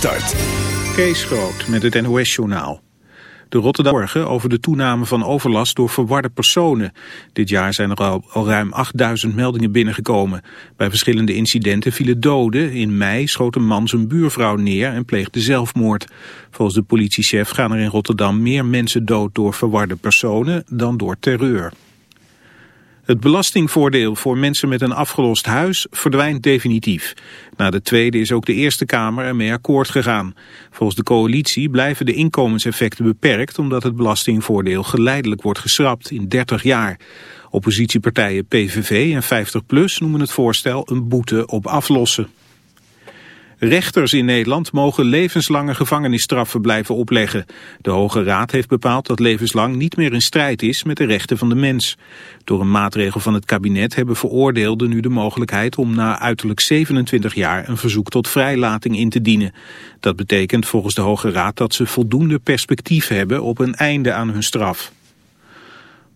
start. Kees Groot met het NOS-journaal. De Rotterdamorgen over de toename van overlast door verwarde personen. Dit jaar zijn er al ruim 8000 meldingen binnengekomen. Bij verschillende incidenten vielen doden. In mei schoot een man zijn buurvrouw neer en pleegde zelfmoord. Volgens de politiechef gaan er in Rotterdam meer mensen dood door verwarde personen dan door terreur. Het belastingvoordeel voor mensen met een afgelost huis verdwijnt definitief. Na de Tweede is ook de Eerste Kamer ermee akkoord gegaan. Volgens de coalitie blijven de inkomenseffecten beperkt... omdat het belastingvoordeel geleidelijk wordt geschrapt in 30 jaar. Oppositiepartijen PVV en 50PLUS noemen het voorstel een boete op aflossen. Rechters in Nederland mogen levenslange gevangenisstraffen blijven opleggen. De Hoge Raad heeft bepaald dat levenslang niet meer in strijd is met de rechten van de mens. Door een maatregel van het kabinet hebben veroordeelden nu de mogelijkheid om na uiterlijk 27 jaar een verzoek tot vrijlating in te dienen. Dat betekent volgens de Hoge Raad dat ze voldoende perspectief hebben op een einde aan hun straf.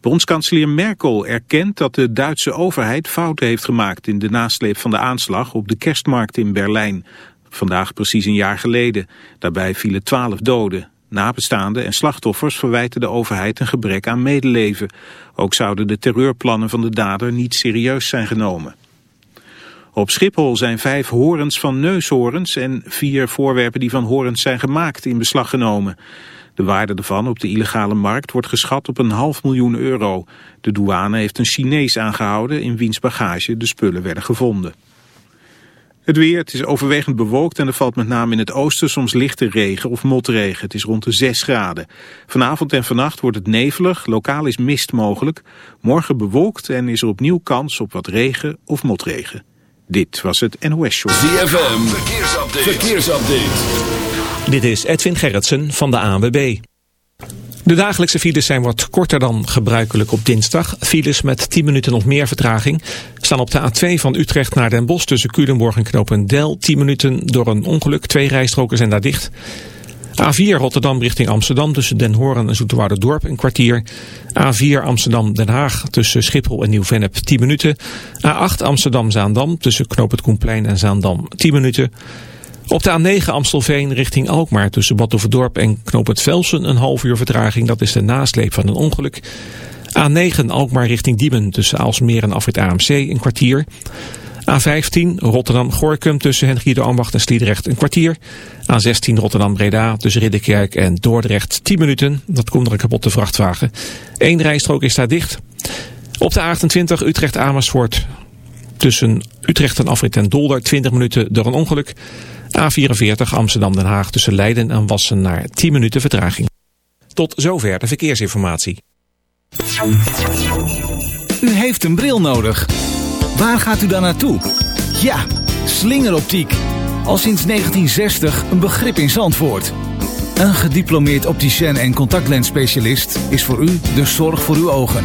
Bondskanselier Merkel erkent dat de Duitse overheid fouten heeft gemaakt in de nasleep van de aanslag op de kerstmarkt in Berlijn. Vandaag precies een jaar geleden. Daarbij vielen twaalf doden. Nabestaanden en slachtoffers verwijten de overheid een gebrek aan medeleven. Ook zouden de terreurplannen van de dader niet serieus zijn genomen. Op Schiphol zijn vijf horens van neushoorns en vier voorwerpen die van horens zijn gemaakt in beslag genomen. De waarde ervan op de illegale markt wordt geschat op een half miljoen euro. De douane heeft een Chinees aangehouden in wiens bagage de spullen werden gevonden. Het weer, het is overwegend bewolkt en er valt met name in het oosten soms lichte regen of motregen. Het is rond de 6 graden. Vanavond en vannacht wordt het nevelig, lokaal is mist mogelijk. Morgen bewolkt en is er opnieuw kans op wat regen of motregen. Dit was het NOS Show. ZFM, verkeersupdate. verkeersupdate. Dit is Edwin Gerritsen van de ANWB. De dagelijkse files zijn wat korter dan gebruikelijk op dinsdag. Files met 10 minuten of meer vertraging staan op de A2 van Utrecht naar Den Bosch tussen Culemborg en Knopendel. 10 minuten door een ongeluk, twee rijstroken zijn daar dicht. A4 Rotterdam richting Amsterdam tussen Den Horen en Dorp een kwartier. A4 Amsterdam-Den Haag tussen Schiphol en Nieuw-Vennep 10 minuten. A8 Amsterdam-Zaandam tussen Knoop het Koenplein en Zaandam 10 minuten. Op de A9 Amstelveen richting Alkmaar tussen Badhoevedorp en Knoop het Velsen een half uur vertraging. Dat is de nasleep van een ongeluk. A9 Alkmaar richting Diemen tussen Aalsmeer en Afrit AMC een kwartier. A15 Rotterdam-Gorkum tussen Henriede Ambacht en Sliedrecht een kwartier. A16 Rotterdam-Breda tussen Ridderkerk en Dordrecht 10 minuten. Dat komt door een kapotte vrachtwagen. Eén rijstrook is daar dicht. Op de A28 Utrecht-Amersfoort tussen Utrecht en Afrit en Dolder 20 minuten door een ongeluk. A44 Amsterdam-Den Haag tussen Leiden en Wassenaar 10 minuten vertraging. Tot zover de verkeersinformatie. U heeft een bril nodig. Waar gaat u dan naartoe? Ja, slingeroptiek. Al sinds 1960 een begrip in Zandvoort. Een gediplomeerd opticien en contactlensspecialist is voor u de zorg voor uw ogen.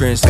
Friends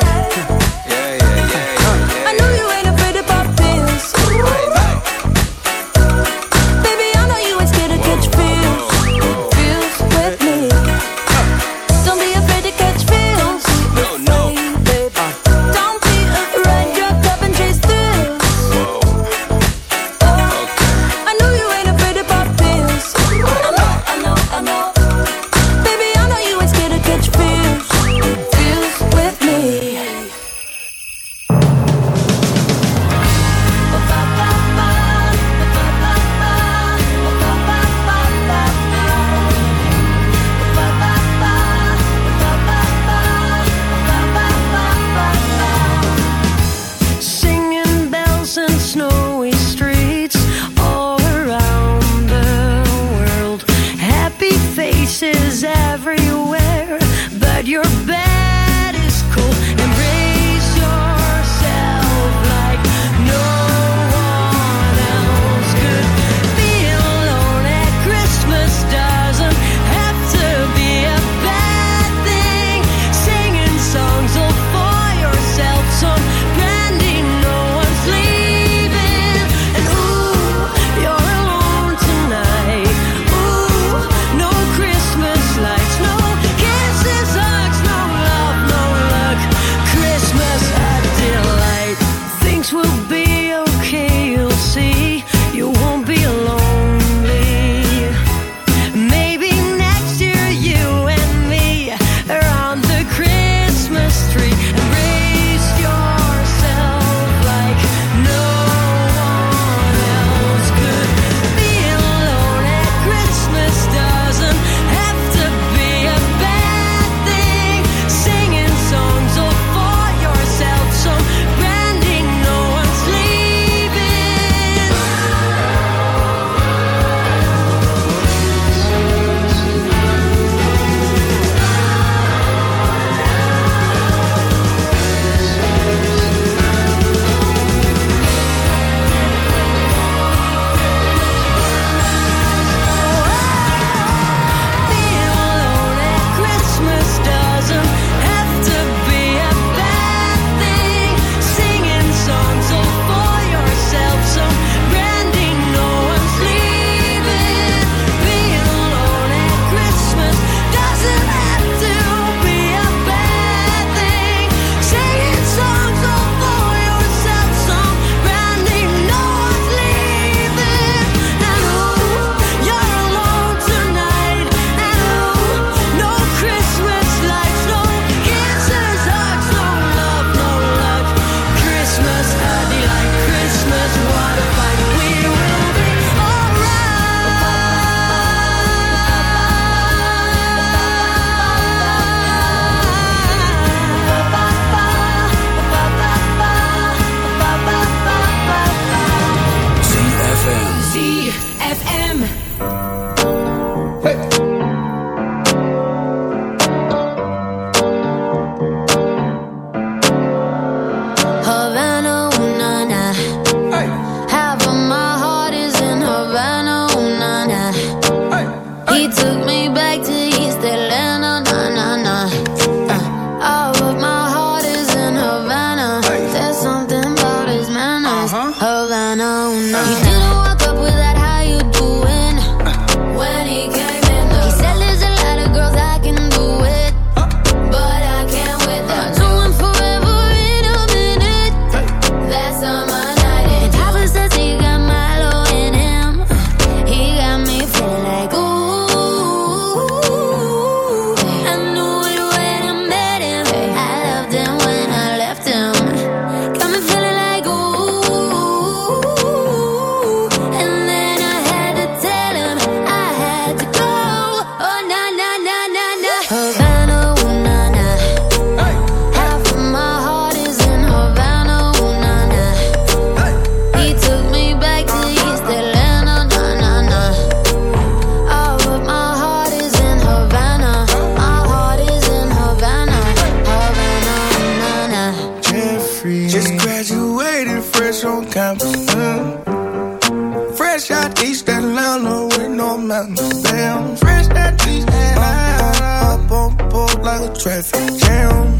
traffic jam.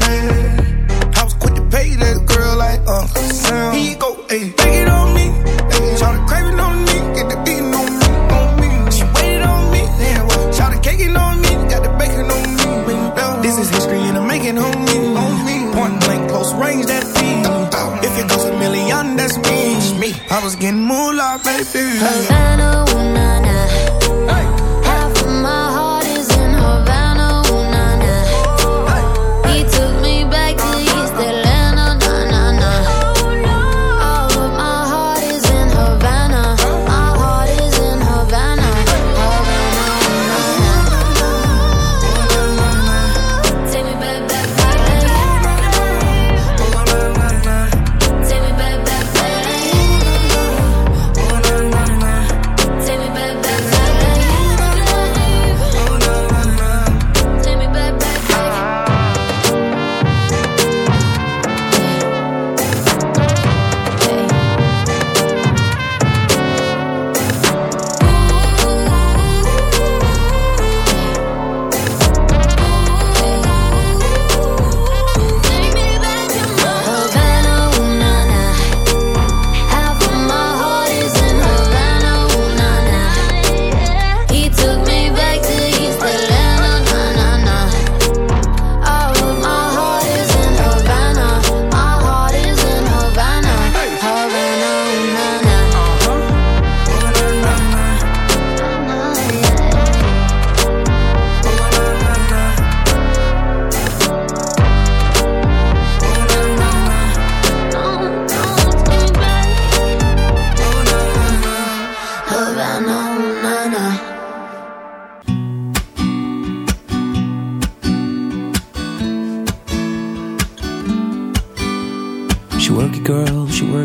Man, I was quick to pay that girl like Uncle Sam. He go, ayy, take it on me. Ayy, shout craving on me. Get the beating on me, on me. She waited on me. Damn, shout caking on me. Got the bacon on me. This is history and I'm making on me. On me. Point blank, close range, that feed. If it goes a million, that's me. I was getting moolah, baby. Havana,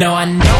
No, I know.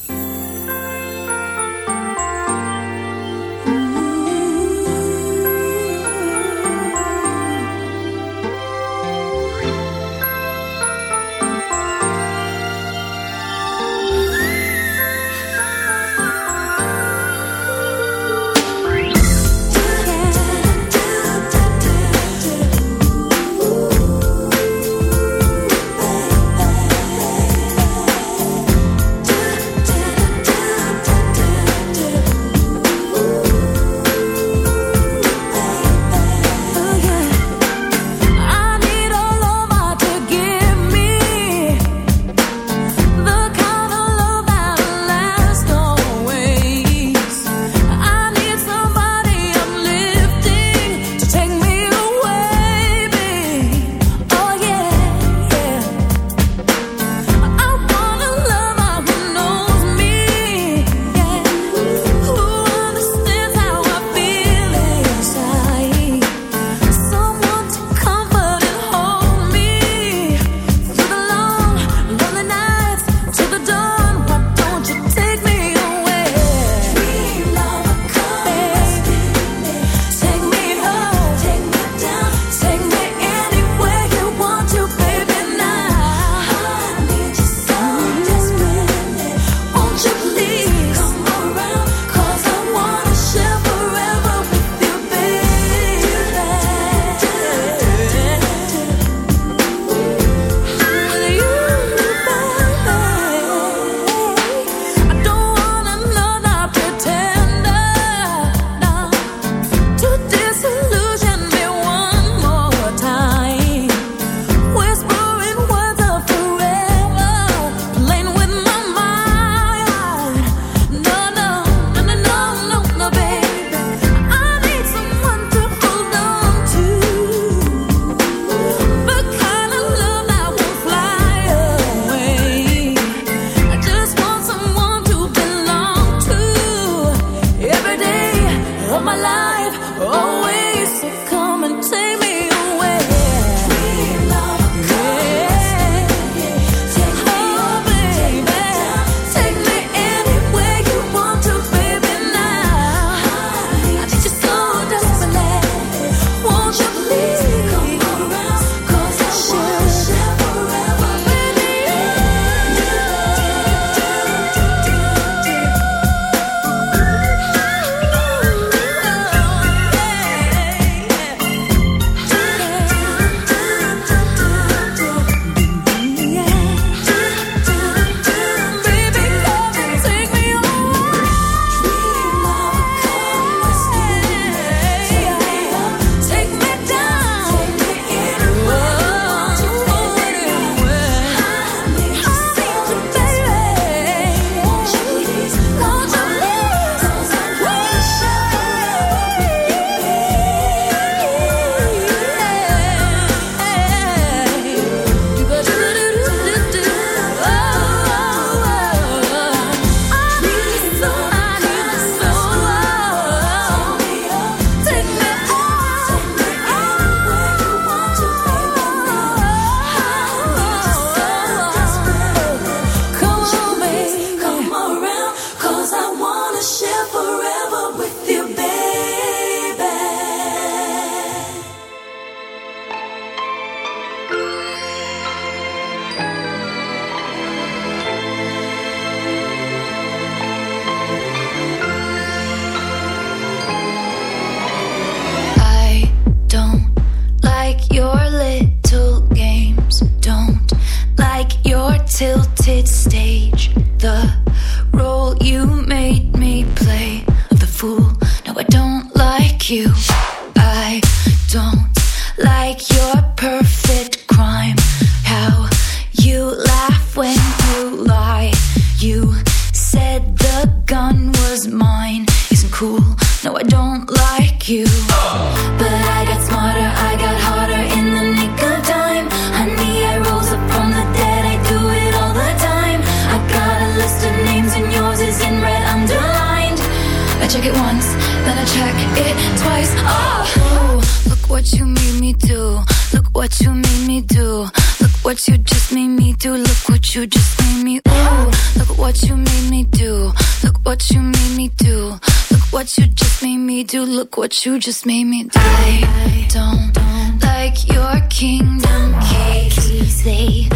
You just made me delay. Don't, don't like your kingdom keys. They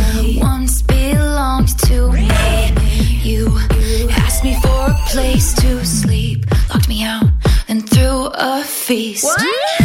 once belonged to me. You asked me for a place to sleep, locked me out, and threw a feast. What?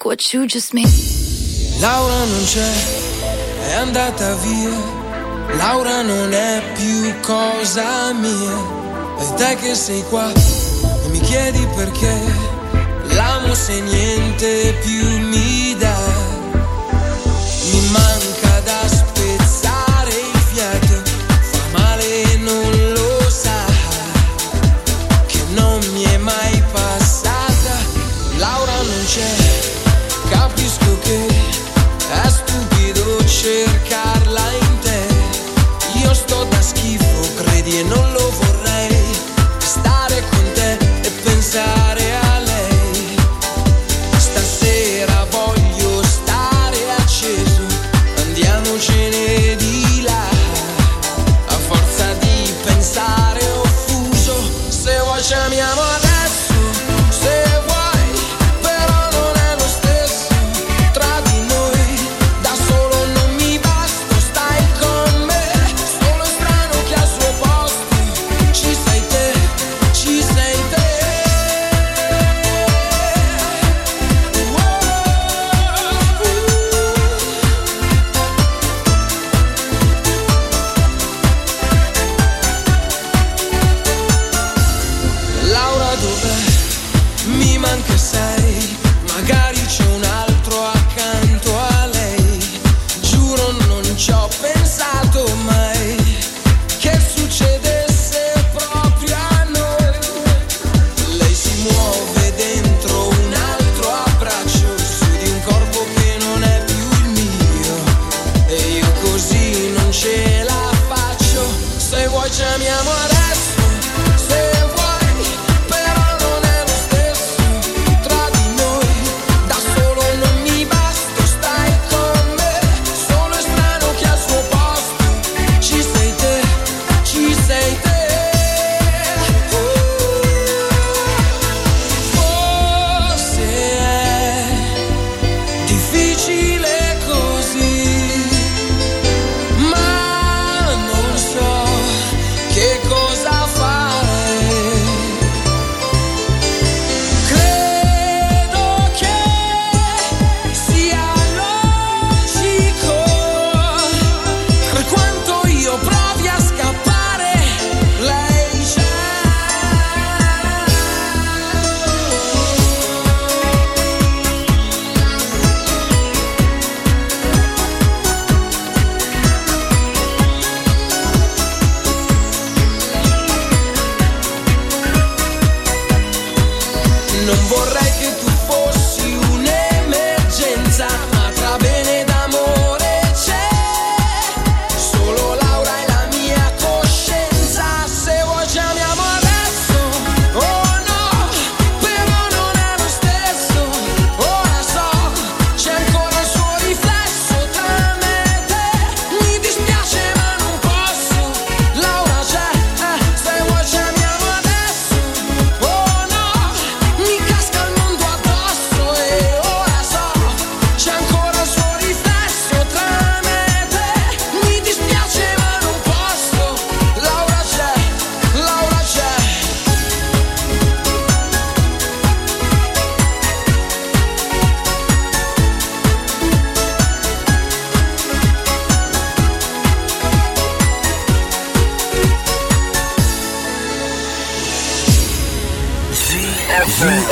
look what you just made. Laura non c'è, è andata via. Laura non è più cosa mia. E te che sei qua e mi chiedi perché. L'amo se niente più mi dà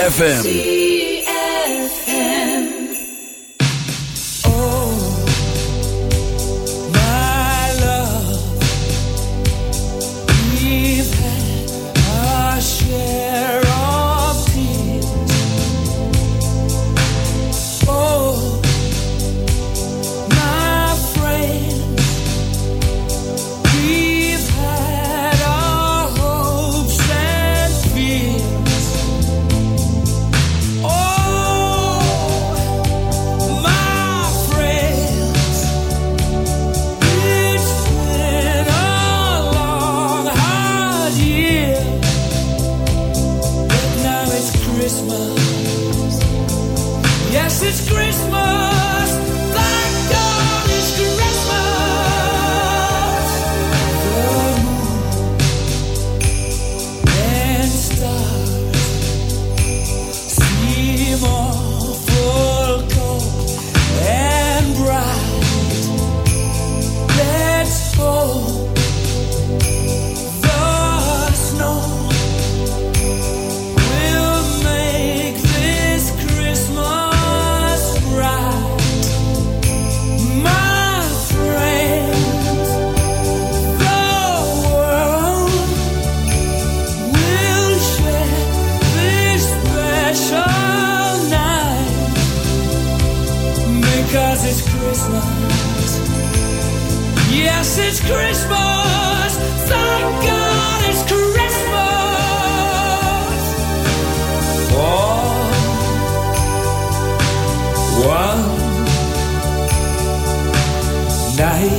ZFM. Cause it's Christmas. Yes, it's Christmas. Thank God it's Christmas. One, one night.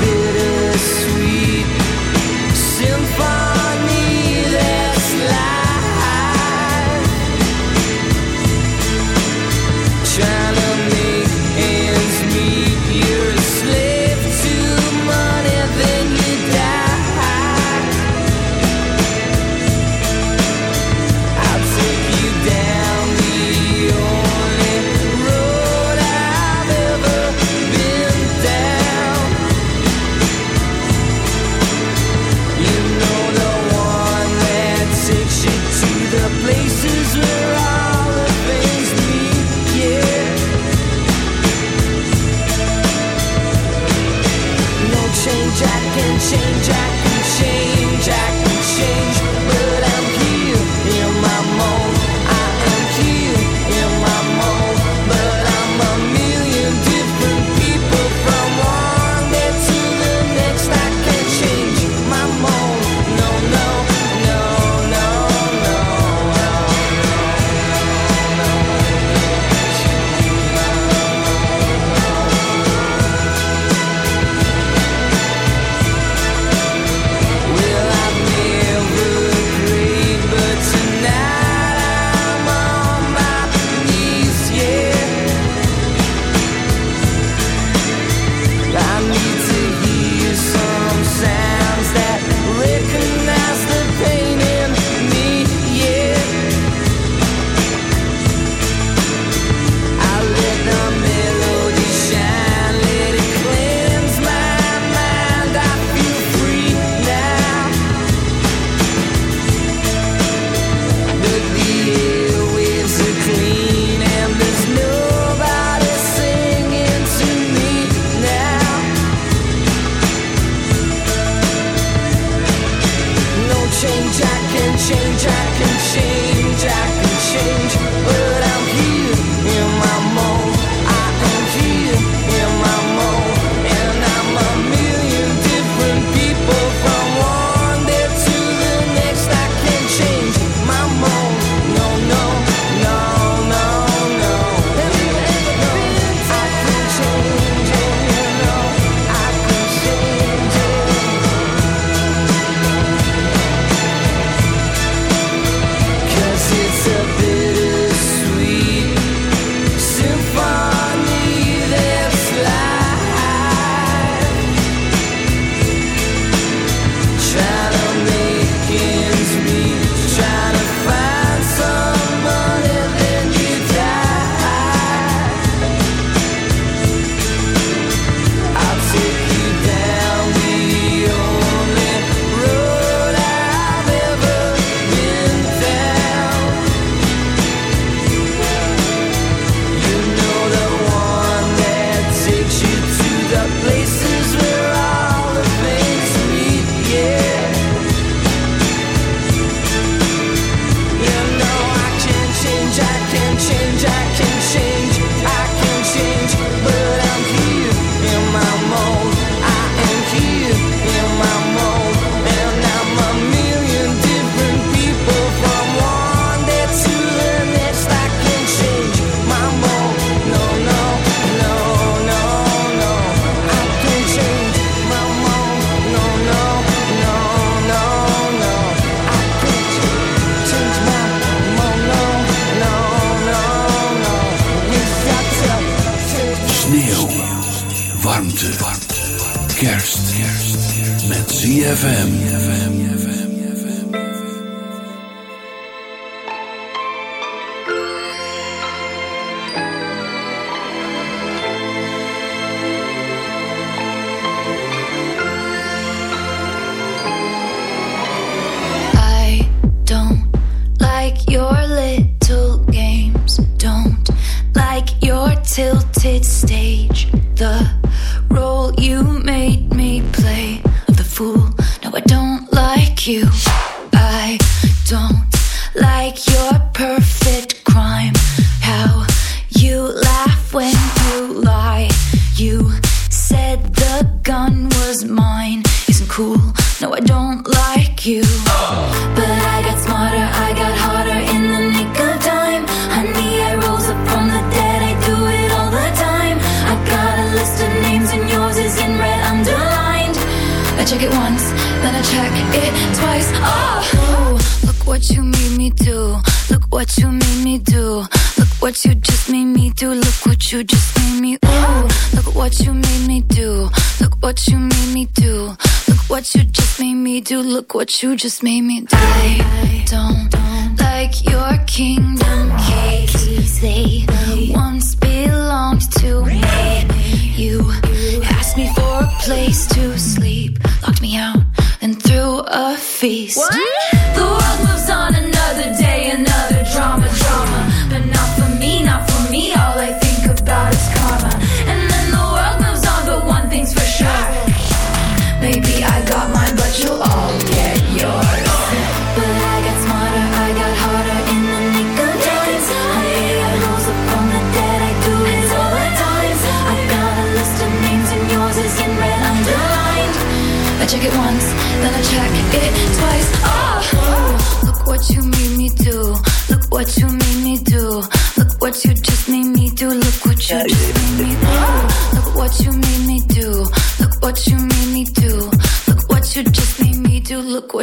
did. what you just made.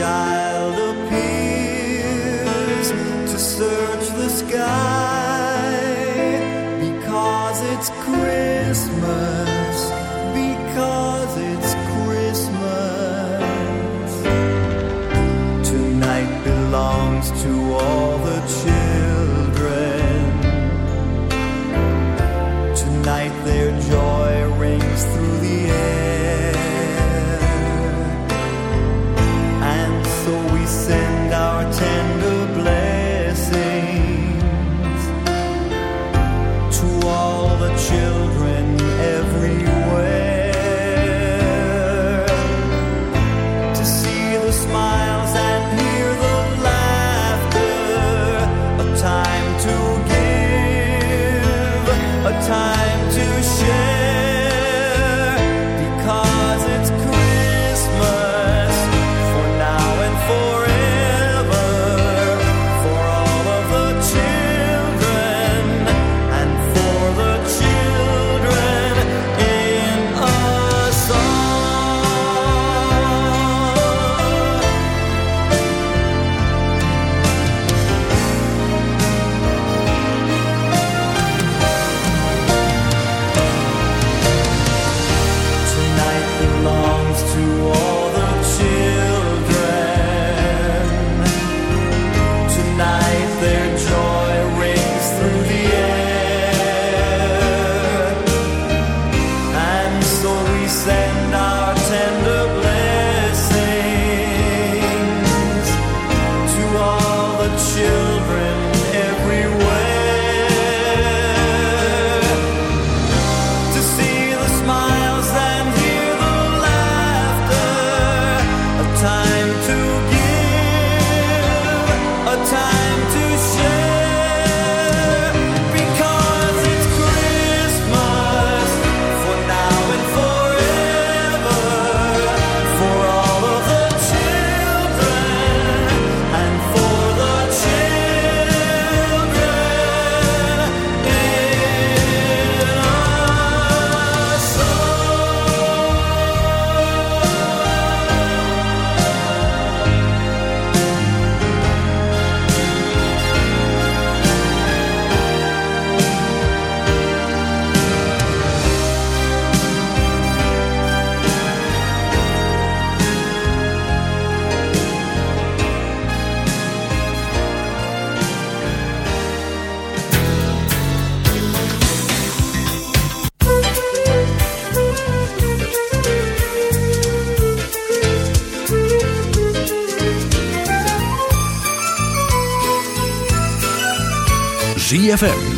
child.